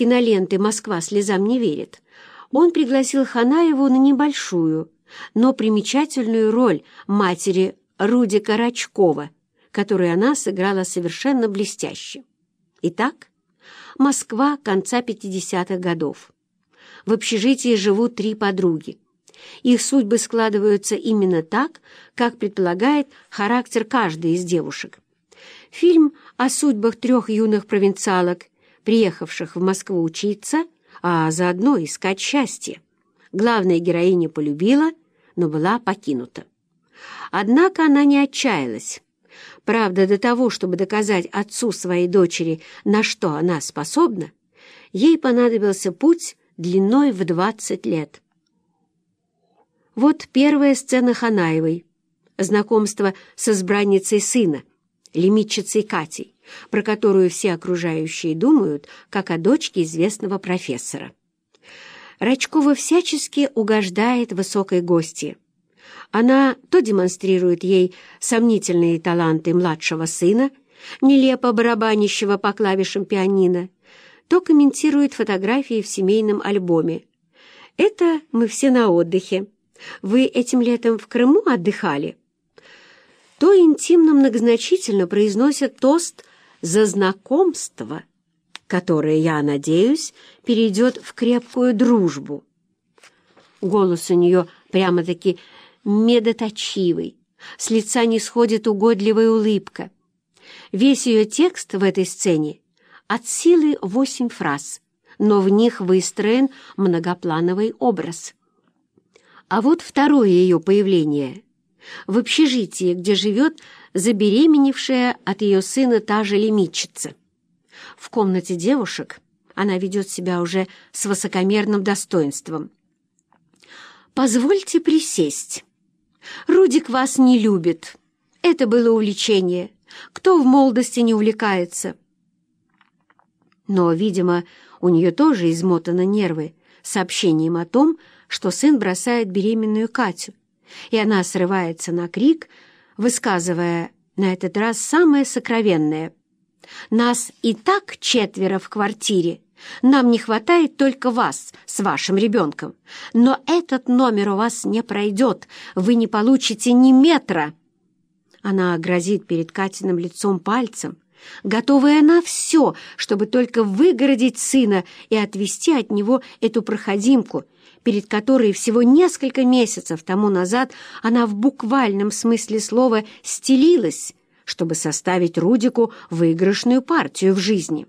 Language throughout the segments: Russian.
киноленты «Москва слезам не верит», он пригласил Ханаеву на небольшую, но примечательную роль матери Рудика Рачкова, которую она сыграла совершенно блестяще. Итак, Москва конца 50-х годов. В общежитии живут три подруги. Их судьбы складываются именно так, как предполагает характер каждой из девушек. Фильм о судьбах трех юных провинциалок, приехавших в Москву учиться, а заодно искать счастье. Главная героиня полюбила, но была покинута. Однако она не отчаялась. Правда, до того, чтобы доказать отцу своей дочери, на что она способна, ей понадобился путь длиной в 20 лет. Вот первая сцена Ханаевой. Знакомство с избранницей сына, лимитчицей Катей, про которую все окружающие думают, как о дочке известного профессора. Рачкова всячески угождает высокой гости. Она то демонстрирует ей сомнительные таланты младшего сына, нелепо барабанящего по клавишам пианино, то комментирует фотографии в семейном альбоме. «Это мы все на отдыхе. Вы этим летом в Крыму отдыхали?» То интимно-многозначительно произносят тост за знакомство, которое, я надеюсь, перейдет в крепкую дружбу. Голос у нее прямо-таки медоточивый, с лица не сходит угодливая улыбка. Весь ее текст в этой сцене от силы восемь фраз, но в них выстроен многоплановый образ. А вот второе ее появление в общежитии, где живет забеременевшая от ее сына та же лимитчица. В комнате девушек она ведет себя уже с высокомерным достоинством. «Позвольте присесть. Рудик вас не любит. Это было увлечение. Кто в молодости не увлекается?» Но, видимо, у нее тоже измотаны нервы сообщением о том, что сын бросает беременную Катю, и она срывается на крик, высказывая на этот раз самое сокровенное. «Нас и так четверо в квартире. Нам не хватает только вас с вашим ребенком. Но этот номер у вас не пройдет. Вы не получите ни метра». Она грозит перед Катиным лицом пальцем, готовая на все, чтобы только выгородить сына и отвести от него эту проходимку, перед которой всего несколько месяцев тому назад она в буквальном смысле слова стелилась, чтобы составить Рудику выигрышную партию в жизни.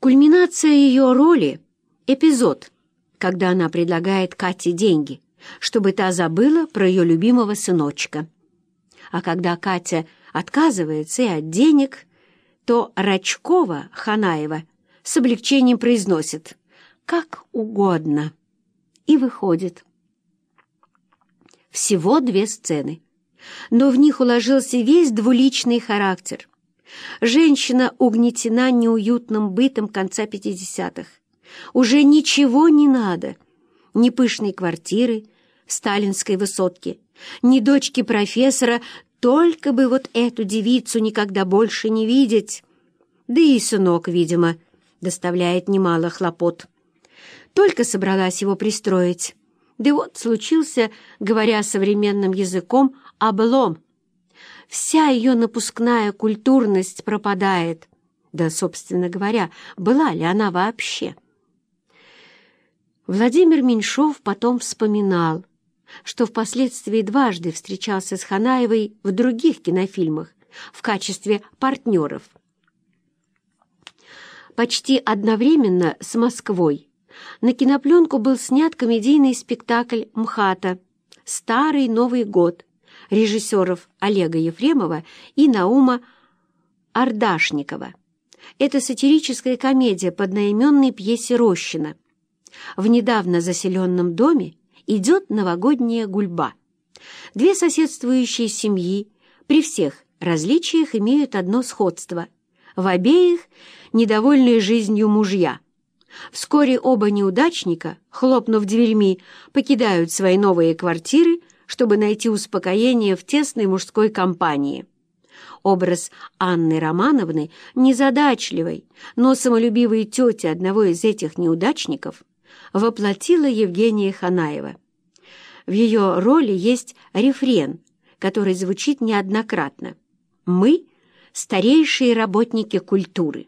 Кульминация ее роли — эпизод, когда она предлагает Кате деньги, чтобы та забыла про ее любимого сыночка. А когда Катя отказывается и от денег, то Рачкова Ханаева с облегчением произносит «как угодно» и выходит. Всего две сцены, но в них уложился весь двуличный характер. Женщина угнетена неуютным бытом конца 50-х. Уже ничего не надо, ни пышной квартиры сталинской высотке, ни дочки профессора, только бы вот эту девицу никогда больше не видеть. Да и сынок, видимо, доставляет немало хлопот. Только собралась его пристроить. Да вот случился, говоря современным языком, облом. Вся ее напускная культурность пропадает. Да, собственно говоря, была ли она вообще? Владимир Меньшов потом вспоминал — что впоследствии дважды встречался с Ханаевой в других кинофильмах в качестве партнеров. Почти одновременно с Москвой на кинопленку был снят комедийный спектакль «МХАТа» «Старый Новый год» режиссеров Олега Ефремова и Наума Ардашникова. Это сатирическая комедия по одноименной пьесе Рощина. В недавно заселенном доме идет новогодняя гульба. Две соседствующие семьи при всех различиях имеют одно сходство. В обеих недовольные жизнью мужья. Вскоре оба неудачника, хлопнув дверьми, покидают свои новые квартиры, чтобы найти успокоение в тесной мужской компании. Образ Анны Романовны, незадачливой, но самолюбивой тети одного из этих неудачников, воплотила Евгения Ханаева. В ее роли есть рефрен, который звучит неоднократно. «Мы – старейшие работники культуры».